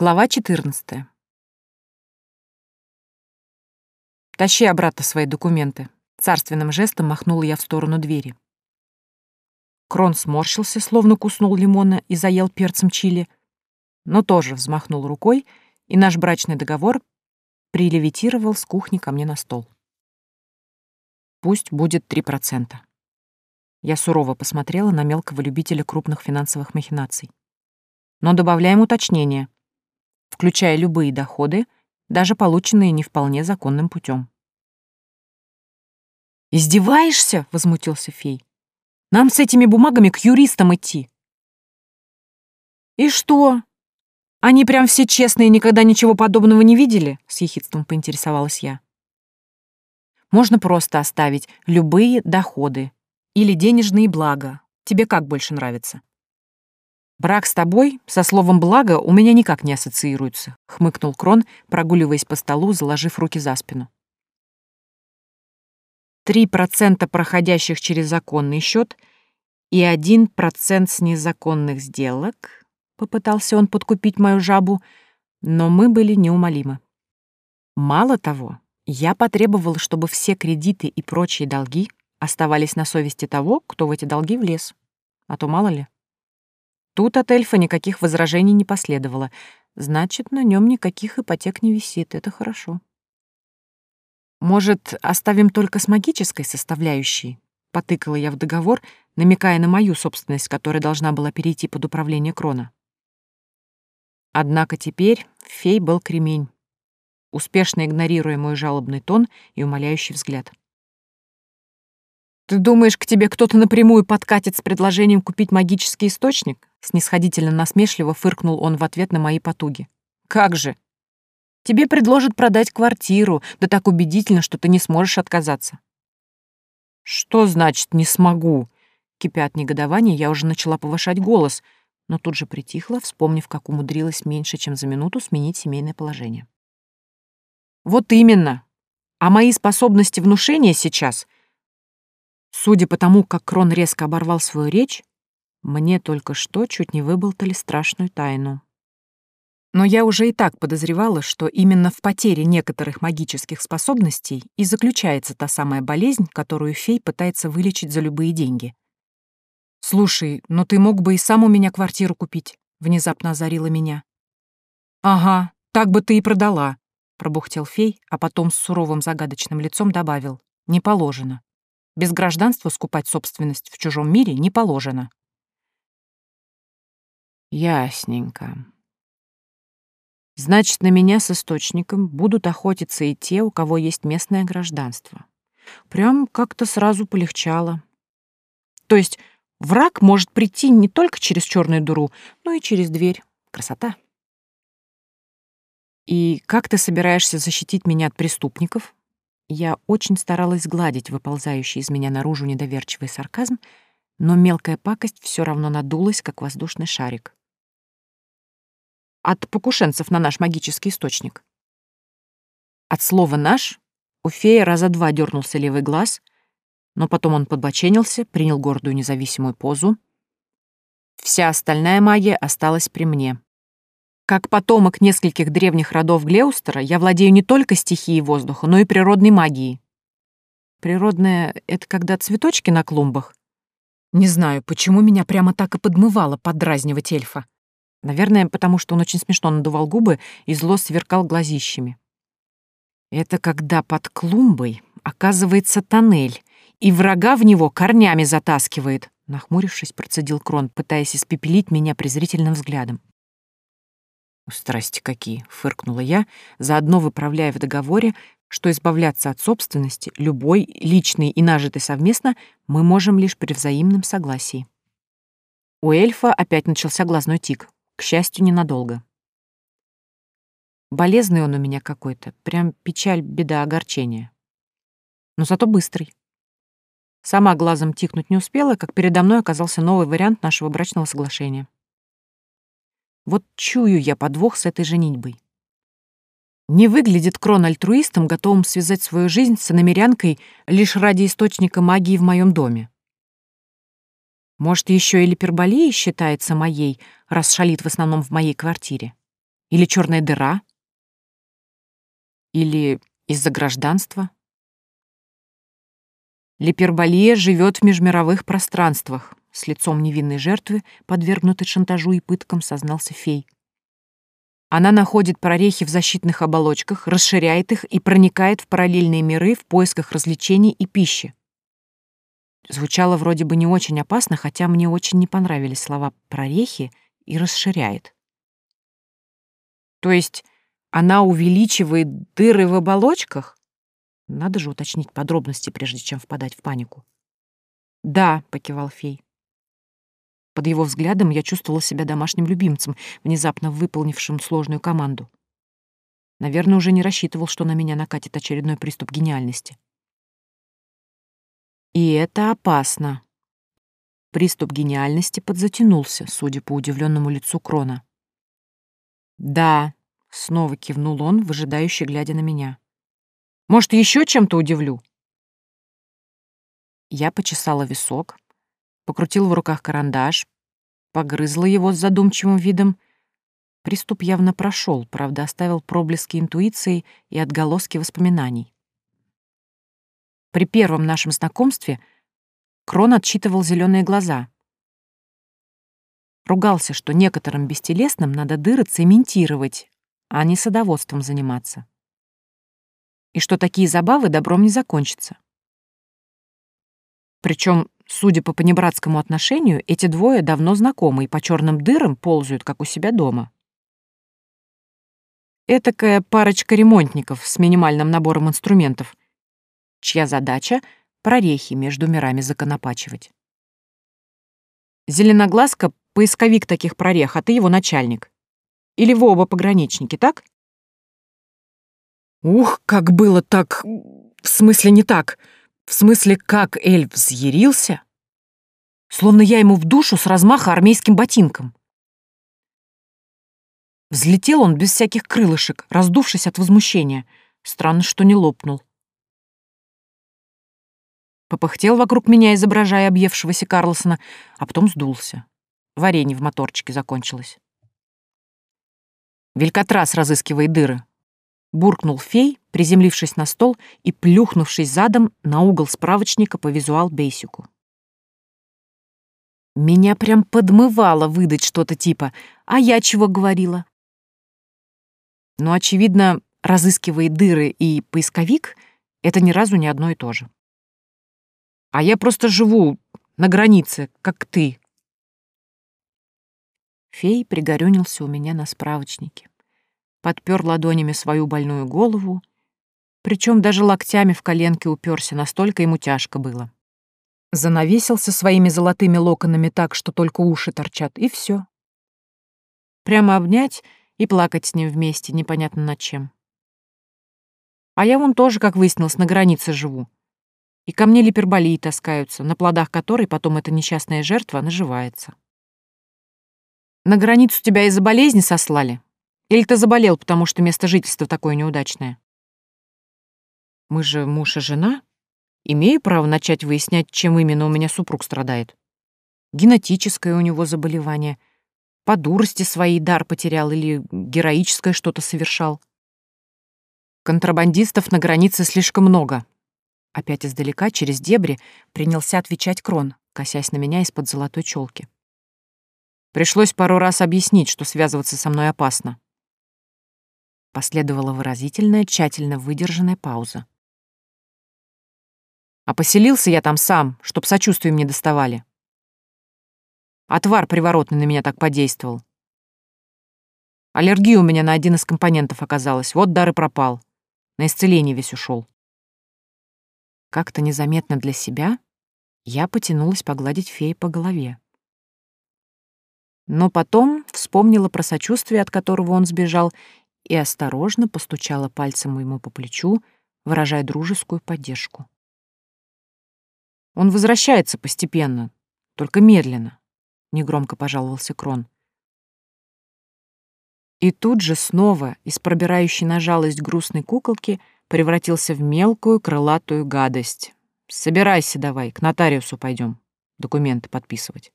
Глава 14. «Тащи обратно свои документы», — царственным жестом махнула я в сторону двери. Крон сморщился, словно куснул лимона и заел перцем чили, но тоже взмахнул рукой, и наш брачный договор прилевитировал с кухни ко мне на стол. Пусть будет три процента. Я сурово посмотрела на мелкого любителя крупных финансовых махинаций. Но добавляем уточнение — включая любые доходы, даже полученные не вполне законным путем. «Издеваешься?» — возмутился фей. «Нам с этими бумагами к юристам идти». «И что? Они прям все честные никогда ничего подобного не видели?» — с ехидством поинтересовалась я. «Можно просто оставить любые доходы или денежные блага. Тебе как больше нравится?» «Брак с тобой, со словом «благо», у меня никак не ассоциируется», — хмыкнул Крон, прогуливаясь по столу, заложив руки за спину. Три процента проходящих через законный счет и один процент с незаконных сделок, попытался он подкупить мою жабу, но мы были неумолимы. Мало того, я потребовал, чтобы все кредиты и прочие долги оставались на совести того, кто в эти долги влез. А то мало ли. Тут от эльфа никаких возражений не последовало. Значит, на нем никаких ипотек не висит. Это хорошо. Может, оставим только с магической составляющей? Потыкала я в договор, намекая на мою собственность, которая должна была перейти под управление Крона. Однако теперь фей был кремень, успешно игнорируя мой жалобный тон и умоляющий взгляд. «Ты думаешь, к тебе кто-то напрямую подкатит с предложением купить магический источник?» Снисходительно насмешливо фыркнул он в ответ на мои потуги. «Как же? Тебе предложат продать квартиру, да так убедительно, что ты не сможешь отказаться». «Что значит «не смогу»?» Кипя от негодования, я уже начала повышать голос, но тут же притихла, вспомнив, как умудрилась меньше, чем за минуту сменить семейное положение. «Вот именно. А мои способности внушения сейчас — Судя по тому, как Крон резко оборвал свою речь, мне только что чуть не выболтали страшную тайну. Но я уже и так подозревала, что именно в потере некоторых магических способностей и заключается та самая болезнь, которую фей пытается вылечить за любые деньги. «Слушай, но ты мог бы и сам у меня квартиру купить», — внезапно озарила меня. «Ага, так бы ты и продала», — пробухтел фей, а потом с суровым загадочным лицом добавил. «Не положено». Без гражданства скупать собственность в чужом мире не положено. Ясненько. Значит, на меня с источником будут охотиться и те, у кого есть местное гражданство. Прям как-то сразу полегчало. То есть враг может прийти не только через черную дыру, но и через дверь. Красота. И как ты собираешься защитить меня от преступников? Я очень старалась сгладить выползающий из меня наружу недоверчивый сарказм, но мелкая пакость все равно надулась, как воздушный шарик. От покушенцев на наш магический источник. От слова «наш» у фея раза два дернулся левый глаз, но потом он подбоченился, принял гордую независимую позу. Вся остальная магия осталась при мне. Как потомок нескольких древних родов Глеустера, я владею не только стихией воздуха, но и природной магией. Природная — это когда цветочки на клумбах? Не знаю, почему меня прямо так и подмывало подразнивать эльфа. Наверное, потому что он очень смешно надувал губы и зло сверкал глазищами. Это когда под клумбой оказывается тоннель, и врага в него корнями затаскивает, нахмурившись, процедил Крон, пытаясь испепелить меня презрительным взглядом. «Страсти какие!» — фыркнула я, заодно выправляя в договоре, что избавляться от собственности, любой, личной и нажитой совместно, мы можем лишь при взаимном согласии. У эльфа опять начался глазной тик, к счастью, ненадолго. Болезный он у меня какой-то, прям печаль, беда, огорчение. Но зато быстрый. Сама глазом тикнуть не успела, как передо мной оказался новый вариант нашего брачного соглашения. Вот чую я подвох с этой женитьбой. Не выглядит Крон альтруистом, готовым связать свою жизнь с иномерянкой лишь ради источника магии в моем доме. Может, еще и Липерболия считается моей, раз шалит в основном в моей квартире. Или черная дыра? Или из-за гражданства? Липерболия живет в межмировых пространствах. С лицом невинной жертвы, подвергнутой шантажу и пыткам, сознался фей. Она находит прорехи в защитных оболочках, расширяет их и проникает в параллельные миры в поисках развлечений и пищи. Звучало вроде бы не очень опасно, хотя мне очень не понравились слова «прорехи» и «расширяет». То есть она увеличивает дыры в оболочках? Надо же уточнить подробности, прежде чем впадать в панику. «Да», — покивал фей. Под его взглядом я чувствовала себя домашним любимцем, внезапно выполнившим сложную команду. Наверное, уже не рассчитывал, что на меня накатит очередной приступ гениальности. И это опасно. Приступ гениальности подзатянулся, судя по удивленному лицу Крона. «Да», — снова кивнул он, выжидающе глядя на меня. Может, еще чем-то удивлю?» Я почесала висок, покрутила в руках карандаш, погрызла его с задумчивым видом. Приступ явно прошел, правда, оставил проблески интуиции и отголоски воспоминаний. При первом нашем знакомстве Крон отчитывал зеленые глаза. Ругался, что некоторым бестелесным надо дыры цементировать, а не садоводством заниматься и что такие забавы добром не закончатся. Причем, судя по понебратскому отношению, эти двое давно знакомы и по черным дырам ползают, как у себя дома. Этакая парочка ремонтников с минимальным набором инструментов, чья задача — прорехи между мирами законопачивать. Зеленоглазка — поисковик таких прорех, а ты его начальник. Или вы оба пограничники, так? Ух, как было так... В смысле не так. В смысле, как эльф взъярился. Словно я ему в душу с размаха армейским ботинком. Взлетел он без всяких крылышек, раздувшись от возмущения. Странно, что не лопнул. Попыхтел вокруг меня, изображая объевшегося Карлсона, а потом сдулся. Варенье в моторчике закончилось. Велькотрас разыскивает дыры, буркнул фей, приземлившись на стол и плюхнувшись задом на угол справочника по визуал-бейсику. Меня прям подмывало выдать что-то типа «А я чего говорила?» Но, очевидно, разыскивая дыры и поисковик — это ни разу не одно и то же. А я просто живу на границе, как ты. Фей пригорюнился у меня на справочнике подпер ладонями свою больную голову, причем даже локтями в коленке уперся, настолько ему тяжко было. Занавесился своими золотыми локонами так, что только уши торчат, и все. Прямо обнять и плакать с ним вместе, непонятно над чем. А я вон тоже, как выяснилось, на границе живу. И ко мне липерболии таскаются, на плодах которой потом эта несчастная жертва наживается. На границу тебя из-за болезни сослали? Или ты заболел, потому что место жительства такое неудачное? Мы же муж и жена. Имею право начать выяснять, чем именно у меня супруг страдает. Генетическое у него заболевание. По дурости своей дар потерял или героическое что-то совершал. Контрабандистов на границе слишком много. Опять издалека, через дебри, принялся отвечать Крон, косясь на меня из-под золотой челки. Пришлось пару раз объяснить, что связываться со мной опасно. Последовала выразительная, тщательно выдержанная пауза. А поселился я там сам, чтоб сочувствием не доставали. Отвар приворотный на меня так подействовал. Аллергия у меня на один из компонентов оказалась, вот дар и пропал. На исцеление весь ушел. Как-то незаметно для себя я потянулась погладить феи по голове. Но потом вспомнила про сочувствие, от которого он сбежал, и осторожно постучала пальцем ему по плечу, выражая дружескую поддержку. «Он возвращается постепенно, только медленно», — негромко пожаловался Крон. И тут же снова из пробирающей на жалость грустной куколки превратился в мелкую крылатую гадость. «Собирайся давай, к нотариусу пойдем, документы подписывать».